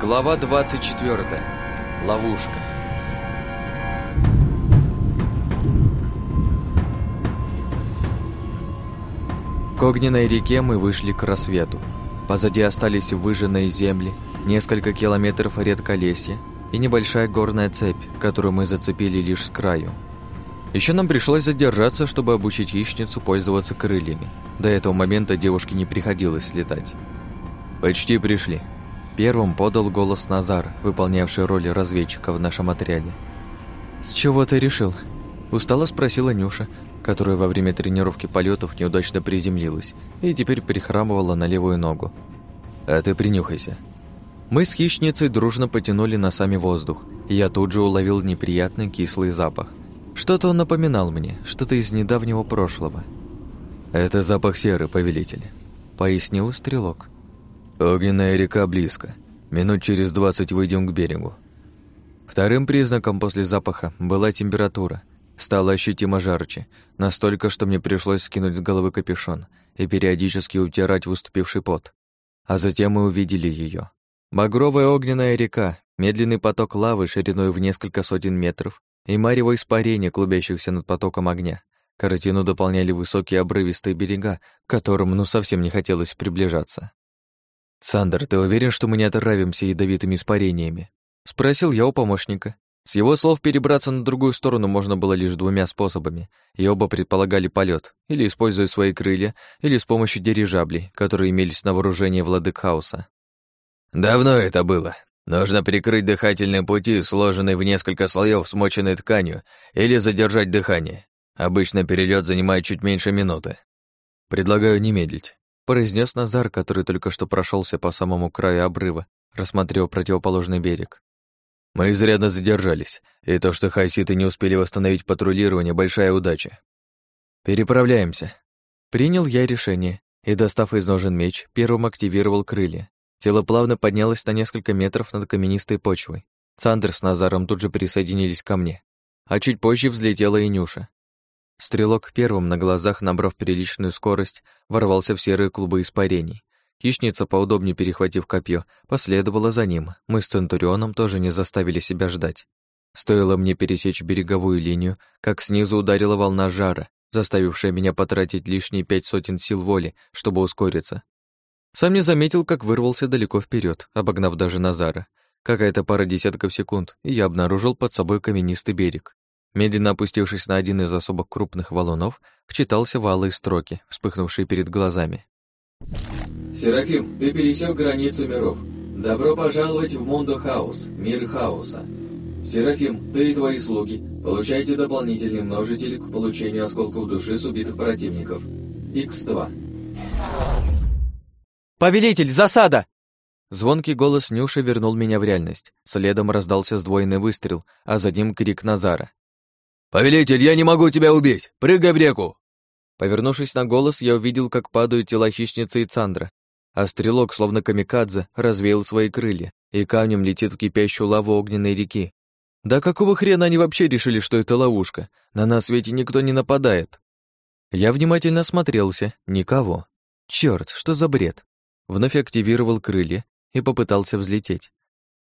Глава 24. Ловушка. К огненной реке мы вышли к рассвету. Позади остались выжженные земли, несколько километров редколесья и небольшая горная цепь, которую мы зацепили лишь с краю. Еще нам пришлось задержаться, чтобы обучить хищницу пользоваться крыльями. До этого момента девушке не приходилось летать. «Почти пришли», Первым подал голос Назар, выполнявший роль разведчика в нашем отряде. «С чего ты решил?» Устало спросила Нюша, которая во время тренировки полетов неудачно приземлилась и теперь перехрамывала на левую ногу. «А ты принюхайся». Мы с хищницей дружно потянули носами воздух, и я тут же уловил неприятный кислый запах. Что-то он напоминал мне, что-то из недавнего прошлого. «Это запах серы, повелитель», — пояснил стрелок. Огненная река близко. Минут через двадцать выйдем к берегу. Вторым признаком после запаха была температура. Стало ощутимо жарче, настолько, что мне пришлось скинуть с головы капюшон и периодически утирать выступивший пот. А затем мы увидели ее. Багровая огненная река, медленный поток лавы шириной в несколько сотен метров и марево испарение, клубящихся над потоком огня. Картину дополняли высокие обрывистые берега, к которым ну совсем не хотелось приближаться. «Сандер, ты уверен, что мы не отравимся ядовитыми испарениями?» Спросил я у помощника. С его слов перебраться на другую сторону можно было лишь двумя способами, и оба предполагали полет, или используя свои крылья, или с помощью дирижаблей, которые имелись на вооружении владык хаоса. «Давно это было. Нужно прикрыть дыхательные пути, сложенные в несколько слоев смоченной тканью, или задержать дыхание. Обычно перелет занимает чуть меньше минуты. Предлагаю не медлить произнес Назар, который только что прошелся по самому краю обрыва, рассмотрел противоположный берег. Мы изрядно задержались, и то, что хайситы не успели восстановить патрулирование, большая удача. Переправляемся. Принял я решение и, достав из ножен меч, первым активировал крылья. Тело плавно поднялось на несколько метров над каменистой почвой. Цандер с Назаром тут же присоединились ко мне. А чуть позже взлетела и Нюша. Стрелок первым, на глазах набрав приличную скорость, ворвался в серые клубы испарений. Хищница, поудобнее перехватив копье, последовала за ним. Мы с Центурионом тоже не заставили себя ждать. Стоило мне пересечь береговую линию, как снизу ударила волна жара, заставившая меня потратить лишние пять сотен сил воли, чтобы ускориться. Сам не заметил, как вырвался далеко вперед, обогнав даже Назара. Какая-то пара десятков секунд, и я обнаружил под собой каменистый берег. Медленно опустившись на один из особо крупных валунов, вчитался в алые строки, вспыхнувшие перед глазами. «Серафим, ты пересек границу миров. Добро пожаловать в Мондо Хаус, мир хаоса. Серафим, ты и твои слуги получайте дополнительный множитель к получению осколков души с убитых противников. X2». «Повелитель, засада!» Звонкий голос Нюши вернул меня в реальность. Следом раздался сдвоенный выстрел, а за ним крик Назара. «Повелитель, я не могу тебя убить! Прыгай в реку!» Повернувшись на голос, я увидел, как падают тела хищницы и Цандра, а стрелок, словно камикадзе, развеял свои крылья и камнем летит в кипящую лаву огненной реки. Да какого хрена они вообще решили, что это ловушка? На нас ведь никто не нападает. Я внимательно осмотрелся. Никого. Черт, что за бред? Вновь активировал крылья и попытался взлететь.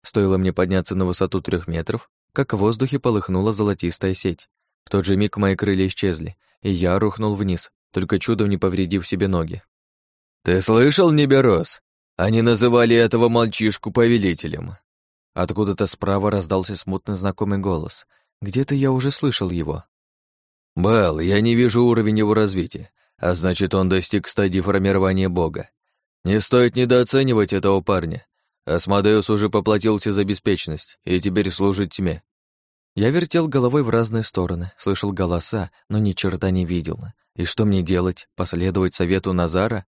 Стоило мне подняться на высоту трех метров, как в воздухе полыхнула золотистая сеть. В тот же миг мои крылья исчезли, и я рухнул вниз, только чудом не повредив себе ноги. «Ты слышал, Неберос? Они называли этого мальчишку повелителем». Откуда-то справа раздался смутно знакомый голос. Где-то я уже слышал его. «Бал, я не вижу уровень его развития, а значит, он достиг стадии формирования бога. Не стоит недооценивать этого парня. Асмодеус уже поплатился за беспечность и теперь служит тьме. Я вертел головой в разные стороны, слышал голоса, но ни черта не видел. И что мне делать? Последовать совету Назара?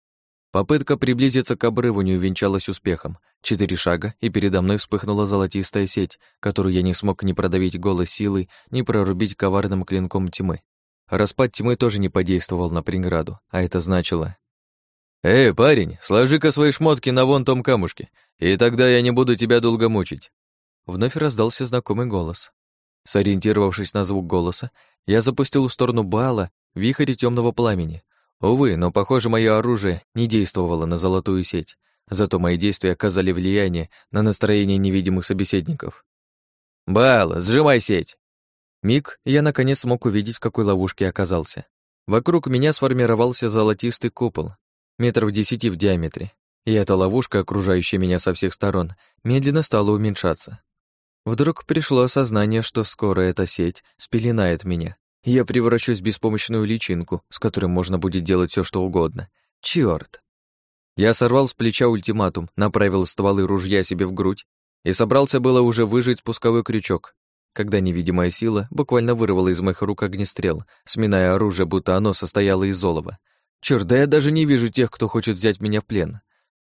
Попытка приблизиться к обрыву не увенчалась успехом. Четыре шага, и передо мной вспыхнула золотистая сеть, которую я не смог ни продавить голой силой, ни прорубить коварным клинком тьмы. Распад тьмы тоже не подействовал на преграду, а это значило... «Эй, парень, сложи-ка свои шмотки на вон том камушке, и тогда я не буду тебя долго мучить». Вновь раздался знакомый голос. Сориентировавшись на звук голоса, я запустил в сторону Баала вихрь темного пламени. Увы, но, похоже, мое оружие не действовало на золотую сеть. зато мои действия оказали влияние на настроение невидимых собеседников. «Бал, сжимай сеть!» Миг, я наконец смог увидеть, в какой ловушке оказался. Вокруг меня сформировался золотистый купол, метров десяти в диаметре, и эта ловушка, окружающая меня со всех сторон, медленно стала уменьшаться. Вдруг пришло осознание, что скоро эта сеть спеленает меня, я превращусь в беспомощную личинку, с которой можно будет делать все, что угодно. Чёрт! Я сорвал с плеча ультиматум, направил стволы ружья себе в грудь и собрался было уже выжать спусковой крючок, когда невидимая сила буквально вырвала из моих рук огнестрел, сминая оружие, будто оно состояло из олова. Чёрт, да я даже не вижу тех, кто хочет взять меня в плен.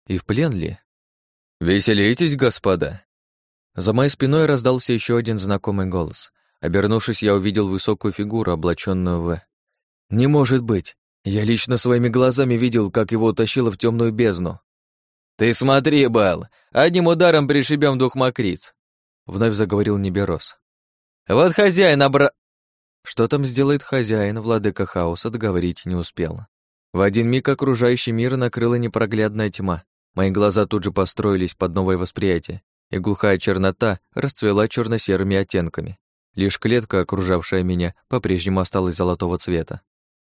И в плен ли? «Веселитесь, господа!» За моей спиной раздался еще один знакомый голос. Обернувшись, я увидел высокую фигуру, облаченную в... «Не может быть! Я лично своими глазами видел, как его утащило в темную бездну». «Ты смотри, Бал, одним ударом пришибем двух мокриц!» Вновь заговорил Неберос. «Вот хозяин обра...» Что там сделает хозяин, владыка хаоса, договорить не успел. В один миг окружающий мир накрыла непроглядная тьма. Мои глаза тут же построились под новое восприятие, и глухая чернота расцвела черно серыми оттенками. Лишь клетка, окружавшая меня, по-прежнему осталась золотого цвета.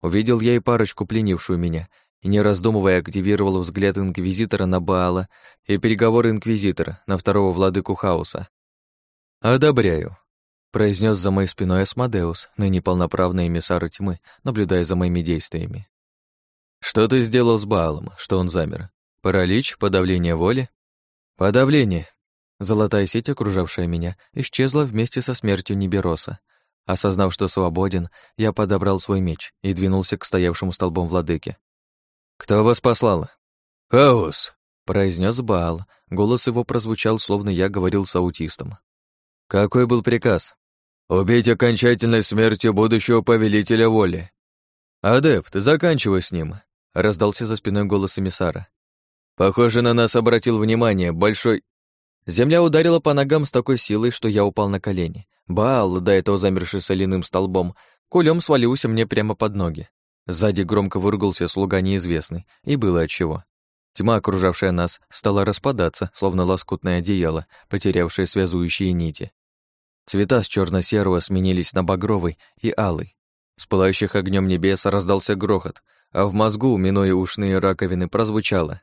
Увидел я и парочку, пленившую меня, и, не раздумывая, активировал взгляд Инквизитора на Баала и переговоры Инквизитора на второго владыку хаоса. «Одобряю», — произнес за моей спиной Асмодеус, ныне полноправный эмиссар тьмы, наблюдая за моими действиями. Что ты сделал с Баалом, что он замер? Паралич, подавление воли? Подавление. Золотая сеть, окружавшая меня, исчезла вместе со смертью Нибероса. Осознав, что свободен, я подобрал свой меч и двинулся к стоявшему столбом владыке. «Кто вас послал?» «Хаос», — произнес Баал. Голос его прозвучал, словно я говорил с аутистом. «Какой был приказ?» «Убить окончательной смертью будущего повелителя воли». «Адепт, заканчивай с ним раздался за спиной голос эмиссара. Похоже, на нас обратил внимание большой... Земля ударила по ногам с такой силой, что я упал на колени. Баал, до этого замерший соляным столбом, кулем свалился мне прямо под ноги. Сзади громко выругался слуга неизвестный, и было отчего. Тьма, окружавшая нас, стала распадаться, словно лоскутное одеяло, потерявшее связующие нити. Цвета с черно серого сменились на багровый и алый. С пылающих огнем небес раздался грохот, а в мозгу, минуя ушные раковины, прозвучало.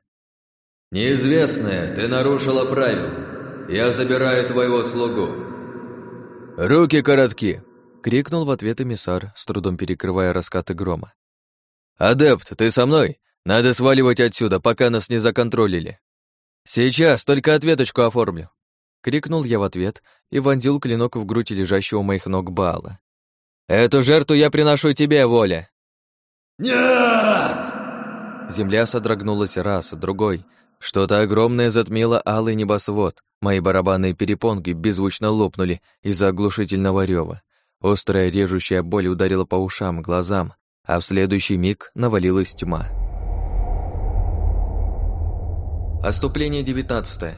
«Неизвестная, ты нарушила правила. Я забираю твоего слугу». «Руки коротки!» — крикнул в ответ эмиссар, с трудом перекрывая раскаты грома. «Адепт, ты со мной? Надо сваливать отсюда, пока нас не законтролили». «Сейчас, только ответочку оформлю!» — крикнул я в ответ и вонзил клинок в грудь лежащего у моих ног Баала. «Эту жертву я приношу тебе, Воля!» «Нет!» Земля содрогнулась раз, другой. Что-то огромное затмило алый небосвод. Мои барабанные перепонки беззвучно лопнули из-за оглушительного рева. Острая режущая боль ударила по ушам, глазам, а в следующий миг навалилась тьма. Оступление девятнадцатое.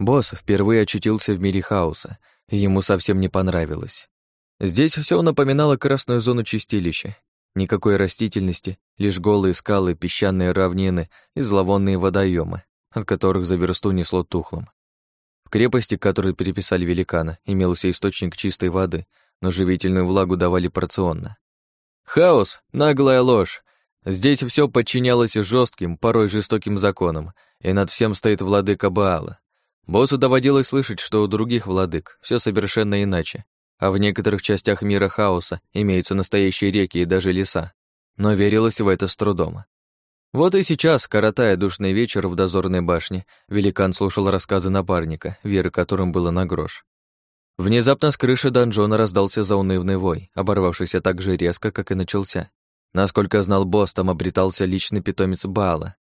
Босс впервые очутился в мире хаоса, и ему совсем не понравилось. Здесь все напоминало красную зону чистилища. Никакой растительности, лишь голые скалы, песчаные равнины и зловонные водоемы, от которых за версту несло тухлым. В крепости, которую переписали великана, имелся источник чистой воды, но живительную влагу давали порционно. Хаос — наглая ложь. Здесь все подчинялось жестким, порой жестоким законам, и над всем стоит владыка Баала. Боссу доводилось слышать, что у других владык все совершенно иначе, а в некоторых частях мира хаоса имеются настоящие реки и даже леса. Но верилось в это с трудом. Вот и сейчас, коротая душный вечер в дозорной башне, великан слушал рассказы напарника, веры которым было на грош. Внезапно с крыши донжона раздался заунывный вой, оборвавшийся так же резко, как и начался. Насколько знал босс, там обретался личный питомец Баала.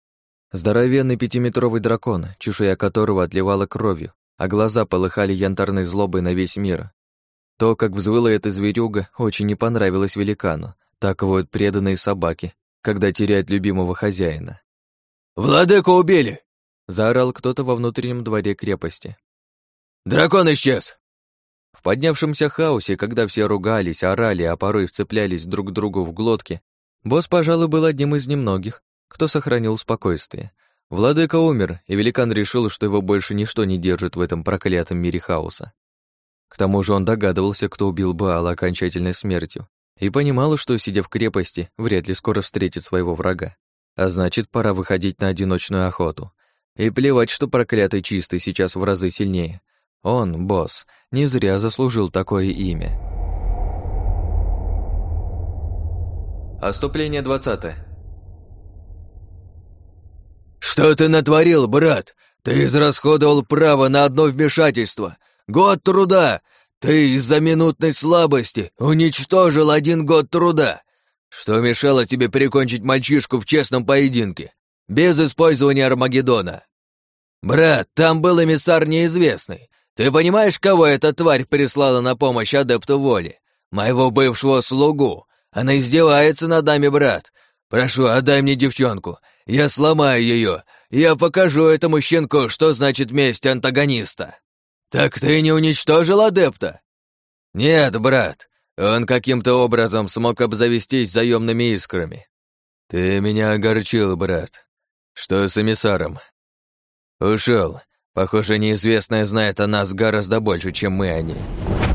Здоровенный пятиметровый дракон, чешуя которого отливала кровью, а глаза полыхали янтарной злобой на весь мир. То, как взвыла эта зверюга, очень не понравилось великану. Так вот преданные собаки, когда теряют любимого хозяина. «Владыку убили!» — заорал кто-то во внутреннем дворе крепости. «Дракон исчез!» В поднявшемся хаосе, когда все ругались, орали, а порой вцеплялись друг к другу в глотки, босс, пожалуй, был одним из немногих, кто сохранил спокойствие. Владыка умер, и великан решил, что его больше ничто не держит в этом проклятом мире хаоса. К тому же он догадывался, кто убил Баала окончательной смертью, и понимал, что, сидя в крепости, вряд ли скоро встретит своего врага. А значит, пора выходить на одиночную охоту. И плевать, что проклятый чистый сейчас в разы сильнее. Он, босс, не зря заслужил такое имя. Оступление 20. «Что ты натворил, брат? Ты израсходовал право на одно вмешательство. Год труда! Ты из-за минутной слабости уничтожил один год труда. Что мешало тебе прикончить мальчишку в честном поединке, без использования Армагеддона? Брат, там был эмиссар неизвестный. Ты понимаешь, кого эта тварь прислала на помощь адепту воли? Моего бывшего слугу. Она издевается над нами, брат. Прошу, отдай мне девчонку. Я сломаю ее. Я покажу этому щенку, что значит месть антагониста. Так ты не уничтожил адепта? Нет, брат. Он каким-то образом смог обзавестись заемными искрами. Ты меня огорчил, брат. Что с эмиссаром? Ушел. Похоже, неизвестная знает о нас гораздо больше, чем мы о ней.